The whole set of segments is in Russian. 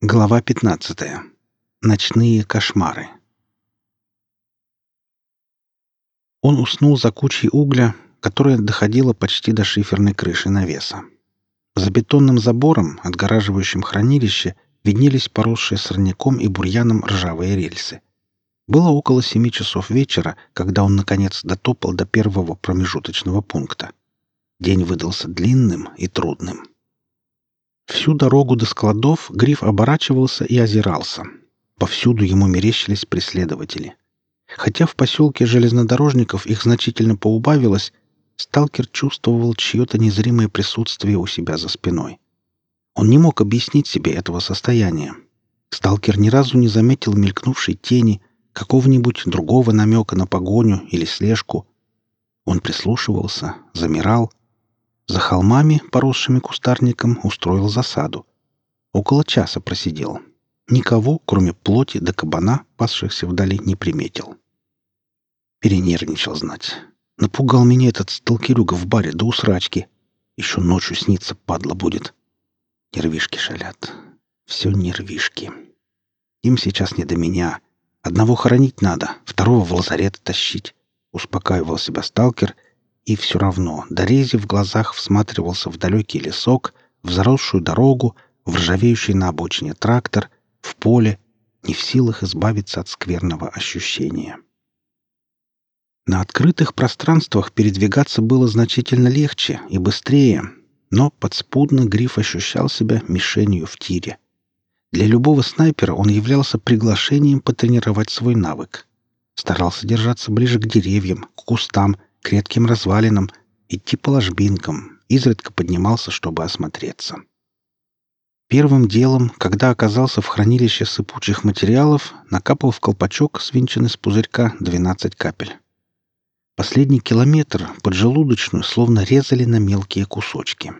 Глава 15. Ночные кошмары. Он уснул за кучей угля, которая доходила почти до шиферной крыши навеса. За бетонным забором, отгораживающим хранилище, виднелись поросшие сорняком и бурьяном ржавые рельсы. Было около семи часов вечера, когда он, наконец, дотопал до первого промежуточного пункта. День выдался длинным и трудным. Всю дорогу до складов Гриф оборачивался и озирался. Повсюду ему мерещились преследователи. Хотя в поселке железнодорожников их значительно поубавилось, сталкер чувствовал чье-то незримое присутствие у себя за спиной. Он не мог объяснить себе этого состояния. Сталкер ни разу не заметил мелькнувшей тени, какого-нибудь другого намека на погоню или слежку. Он прислушивался, замирал, за холмами, поросшими кустарником, устроил засаду. Около часа просидел. Никого, кроме плоти да кабана, пасшихся вдали, не приметил. Перенервничал знать. Напугал меня этот сталкерюга в баре до усрачки. Еще ночью снится, падла будет. Нервишки шалят. Все нервишки. Им сейчас не до меня. Одного хоронить надо, второго в лазарет тащить. Успокаивал себя сталкер — и все равно, дорези в глазах всматривался в далекий лесок, в заросшую дорогу, в ржавеющий на обочине трактор, в поле, не в силах избавиться от скверного ощущения. На открытых пространствах передвигаться было значительно легче и быстрее, но подспудно Гриф ощущал себя мишенью в тире. Для любого снайпера он являлся приглашением потренировать свой навык. Старался держаться ближе к деревьям, к кустам, к редким развалинам, идти по ложбинкам, изредка поднимался, чтобы осмотреться. Первым делом, когда оказался в хранилище сыпучих материалов, накапал в колпачок, свинченный с пузырька, 12 капель. Последний километр поджелудочную словно резали на мелкие кусочки.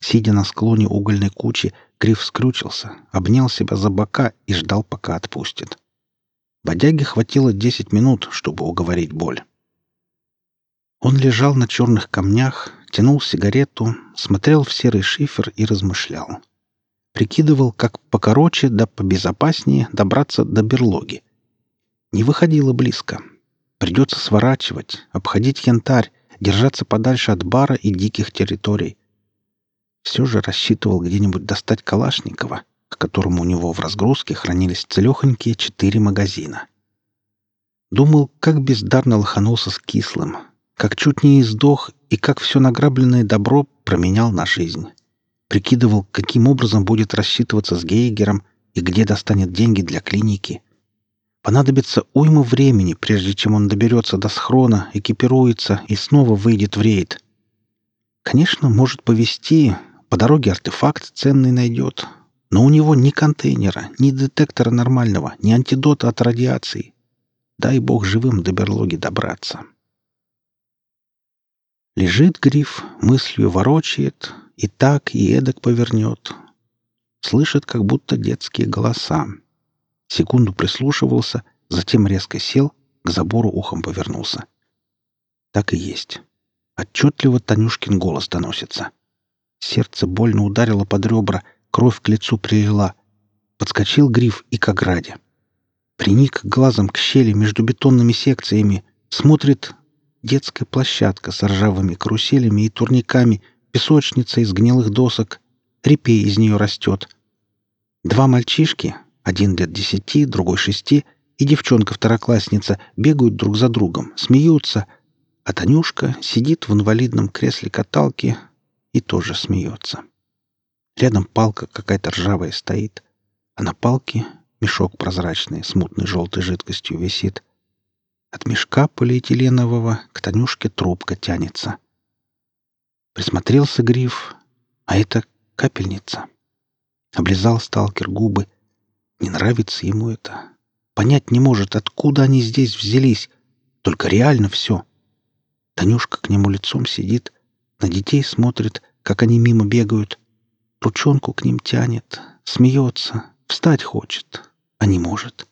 Сидя на склоне угольной кучи, Гриф скрючился, обнял себя за бока и ждал, пока отпустит. Бодяге хватило 10 минут, чтобы уговорить боль. Он лежал на черных камнях, тянул сигарету, смотрел в серый шифер и размышлял. Прикидывал, как покороче да побезопаснее добраться до берлоги. Не выходило близко. Придется сворачивать, обходить янтарь, держаться подальше от бара и диких территорий. Все же рассчитывал где-нибудь достать Калашникова, к которому у него в разгрузке хранились целехонькие четыре магазина. Думал, как бездарно лоханулся с кислым, как чуть не издох и как все награбленное добро променял на жизнь. Прикидывал, каким образом будет рассчитываться с Гейгером и где достанет деньги для клиники. Понадобится уйма времени, прежде чем он доберется до схрона, экипируется и снова выйдет в рейд. Конечно, может повезти, по дороге артефакт ценный найдет, но у него ни контейнера, ни детектора нормального, ни антидота от радиации. Дай бог живым до берлоги добраться. Лежит гриф, мыслью ворочает, и так, и эдак повернет. Слышит, как будто детские голоса. Секунду прислушивался, затем резко сел, к забору ухом повернулся. Так и есть. Отчетливо Танюшкин голос доносится. Сердце больно ударило под ребра, кровь к лицу прилила. Подскочил гриф и к ограде. Приник глазом к щели между бетонными секциями, смотрит Детская площадка с ржавыми каруселями и турниками, песочница из гнилых досок, репей из нее растет. Два мальчишки, один лет десяти, другой шести, и девчонка-второклассница бегают друг за другом, смеются, а Танюшка сидит в инвалидном кресле каталки и тоже смеется. Рядом палка какая-то ржавая стоит, а на палке мешок прозрачный с мутной желтой жидкостью висит — от мешка полиэтиленового к Танюшке трубка тянется. Присмотрелся гриф, а это капельница. Облизал сталкер губы. Не нравится ему это. Понять не может, откуда они здесь взялись. Только реально все. Танюшка к нему лицом сидит, на детей смотрит, как они мимо бегают. Ручонку к ним тянет, смеется, встать хочет, а не может. —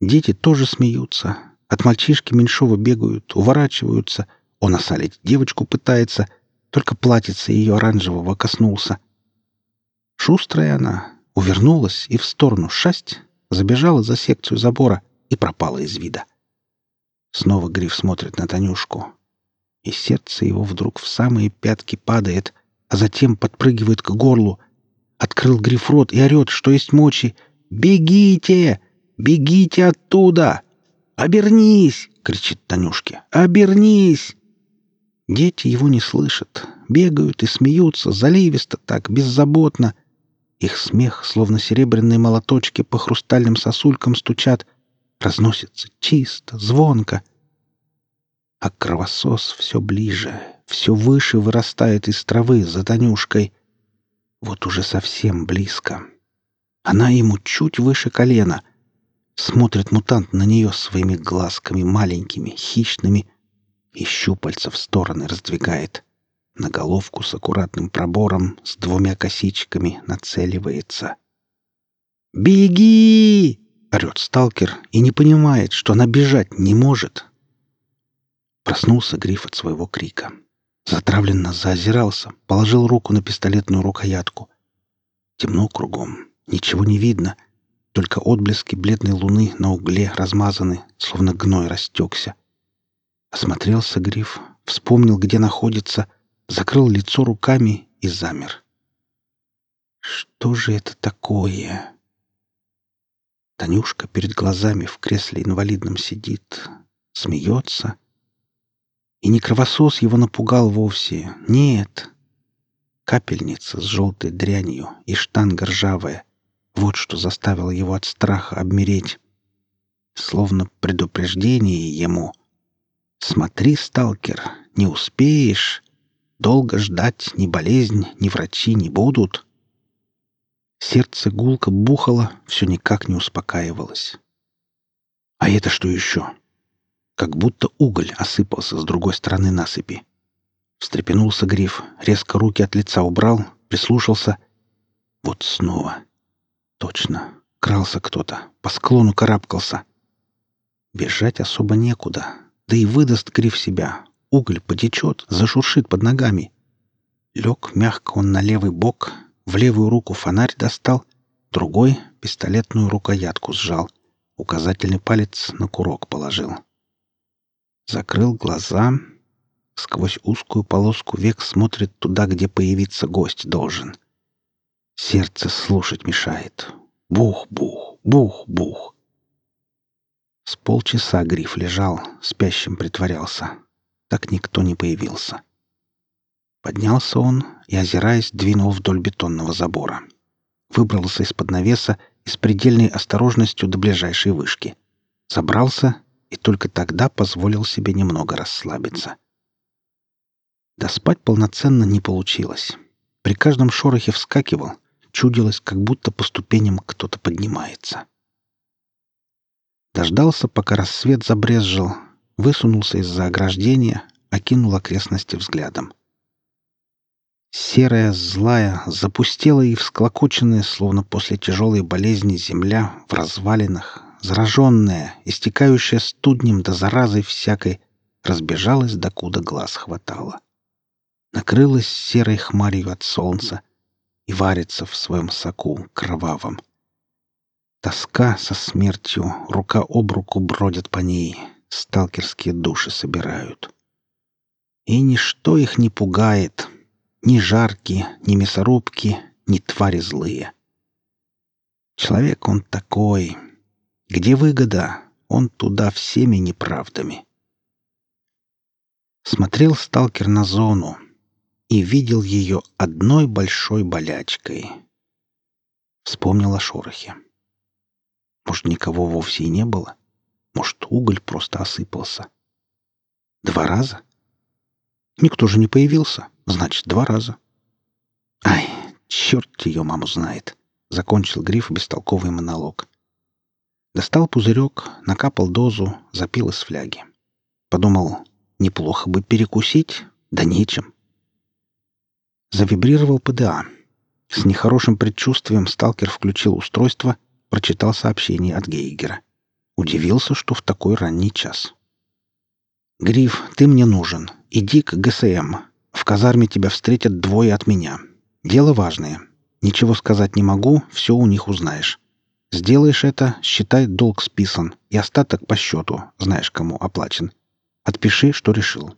Дети тоже смеются. От мальчишки меньшого бегают, уворачиваются. Он осалить девочку пытается, только платьице ее оранжевого коснулся. Шустрая она, увернулась и в сторону шасть, забежала за секцию забора и пропала из вида. Снова Гриф смотрит на Танюшку, и сердце его вдруг в самые пятки падает, а затем подпрыгивает к горлу. Открыл Гриф рот и орет, что есть мочи. «Бегите! Бегите оттуда! Обернись!» — кричит Танюшке. «Обернись!» Дети его не слышат, бегают и смеются заливисто так, беззаботно. Их смех, словно серебряные молоточки по хрустальным сосулькам стучат, разносится чисто, звонко. А кровосос все ближе, все выше вырастает из травы за Танюшкой. Вот уже совсем близко. Она ему чуть выше колена. Смотрит мутант на нее своими глазками маленькими, хищными, и щупальца в стороны раздвигает. На головку с аккуратным пробором, с двумя косичками нацеливается. «Беги!» — орет сталкер и не понимает, что она бежать не может. Проснулся Гриф от своего крика. Затравленно заозирался, положил руку на пистолетную рукоятку. Темно кругом, ничего не видно, только отблески бледной луны на угле размазаны, словно гной растекся. Осмотрелся Гриф, вспомнил, где находится, закрыл лицо руками и замер. Что же это такое? Танюшка перед глазами в кресле инвалидном сидит, смеется. И не кровосос его напугал вовсе. Нет. Капельница с желтой дрянью и штанга ржавая. Вот что заставило его от страха обмереть. Словно предупреждение ему — Смотри, сталкер, не успеешь. Долго ждать ни болезнь, ни врачи не будут. Сердце гулко бухало, все никак не успокаивалось. А это что еще? Как будто уголь осыпался с другой стороны насыпи. Встрепенулся гриф, резко руки от лица убрал, прислушался. Вот снова. Точно. Крался кто-то, по склону карабкался. Бежать особо некуда. Да и выдаст Гриф себя. Уголь потечет, зашуршит под ногами. Лег мягко он на левый бок, в левую руку фонарь достал, другой — пистолетную рукоятку сжал, указательный палец на курок положил. Закрыл глаза, сквозь узкую полоску век смотрит туда, где появиться гость должен. Сердце слушать мешает. Бух-бух, бух-бух. С полчаса гриф лежал, спящим притворялся. Так никто не появился. Поднялся он и, озираясь, двинул вдоль бетонного забора. Выбрался из-под навеса и с предельной осторожностью до ближайшей вышки. Забрался и только тогда позволил себе немного расслабиться. Доспать полноценно не получилось. При каждом шорохе вскакивал, чудилось, как будто по ступеням кто-то поднимается. Дождался, пока рассвет забрезжил, высунулся из-за ограждения, окинул окрестности взглядом. Серая, злая, запустелая и всклокоченная, словно после тяжелой болезни земля в развалинах, зараженная, истекающая студнем да заразой всякой, разбежалась, докуда глаз хватало. Накрылась серой хмарью от солнца и варится в своем соку кровавом. Тоска со смертью рука об руку бродят по ней, сталкерские души собирают. И ничто их не пугает, ни жарки, ни мясорубки, ни твари злые. Человек он такой. Где выгода, он туда всеми неправдами. Смотрел сталкер на зону и видел ее одной большой болячкой. Вспомнил о шорохе. Может, никого вовсе и не было? Может, уголь просто осыпался? Два раза? Никто же не появился. Значит, два раза. Ай, черт ее маму знает. Закончил Гриф бестолковый монолог. Достал пузырек, накапал дозу, запил из фляги. Подумал, неплохо бы перекусить, да нечем. Завибрировал ПДА. С нехорошим предчувствием сталкер включил устройство — прочитал сообщение от Гейгера. Удивился, что в такой ранний час. «Гриф, ты мне нужен. Иди к ГСМ. В казарме тебя встретят двое от меня. Дело важное. Ничего сказать не могу, все у них узнаешь. Сделаешь это, считай, долг списан, и остаток по счету, знаешь, кому оплачен. Отпиши, что решил».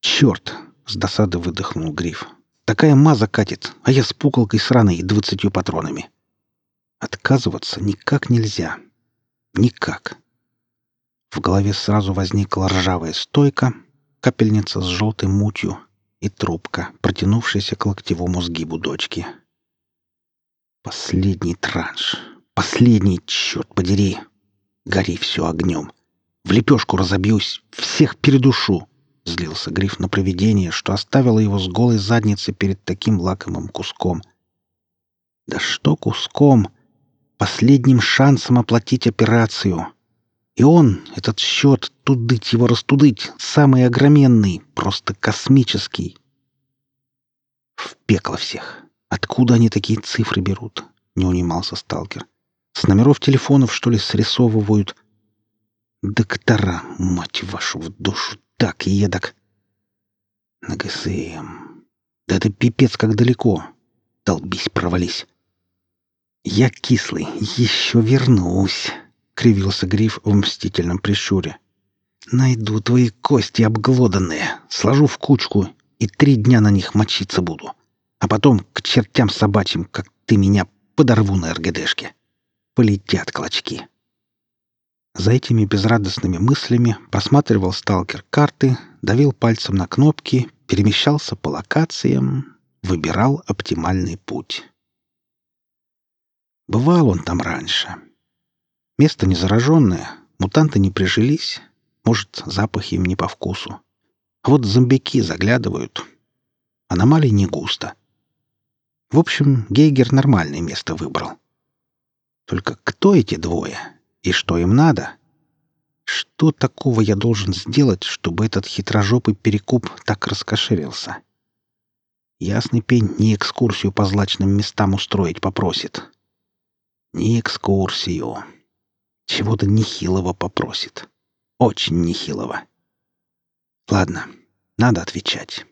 «Черт!» — с досады выдохнул Гриф. «Такая маза катит, а я с пуколкой сраной и двадцатью патронами. Отказываться никак нельзя. Никак». В голове сразу возникла ржавая стойка, капельница с желтой мутью и трубка, протянувшаяся к локтевому сгибу дочки. Последний транш. Последний, черт подери. Гори все огнем. В лепешку разобьюсь, всех передушу. Злился Гриф на провидение, что оставило его с голой задницей перед таким лакомым куском. Да что куском? Последним шансом оплатить операцию. И он, этот счет, тудыть его растудыть, самый огроменный, просто космический. В пекло всех. Откуда они такие цифры берут? Не унимался сталкер. С номеров телефонов, что ли, срисовывают? Доктора, мать вашу, в душу, так едок. На ГСМ. Да это пипец как далеко. Долбись, провались. Я кислый, еще вернусь, кривился Гриф в мстительном прищуре. Найду твои кости обглоданные, сложу в кучку и три дня на них мочиться буду а потом к чертям собачьим, как ты меня, подорву на РГДшке. Полетят клочки. За этими безрадостными мыслями просматривал сталкер карты, давил пальцем на кнопки, перемещался по локациям, выбирал оптимальный путь. Бывал он там раньше. Место не зараженное, мутанты не прижились, может, запахи им не по вкусу. А вот зомбяки заглядывают. Аномалий не густо. В общем, Гейгер нормальное место выбрал. Только кто эти двое? И что им надо? Что такого я должен сделать, чтобы этот хитрожопый перекуп так раскошелился? Ясный пень не экскурсию по злачным местам устроить попросит. Не экскурсию. Чего-то нехилого попросит. Очень нехилого. Ладно, надо отвечать.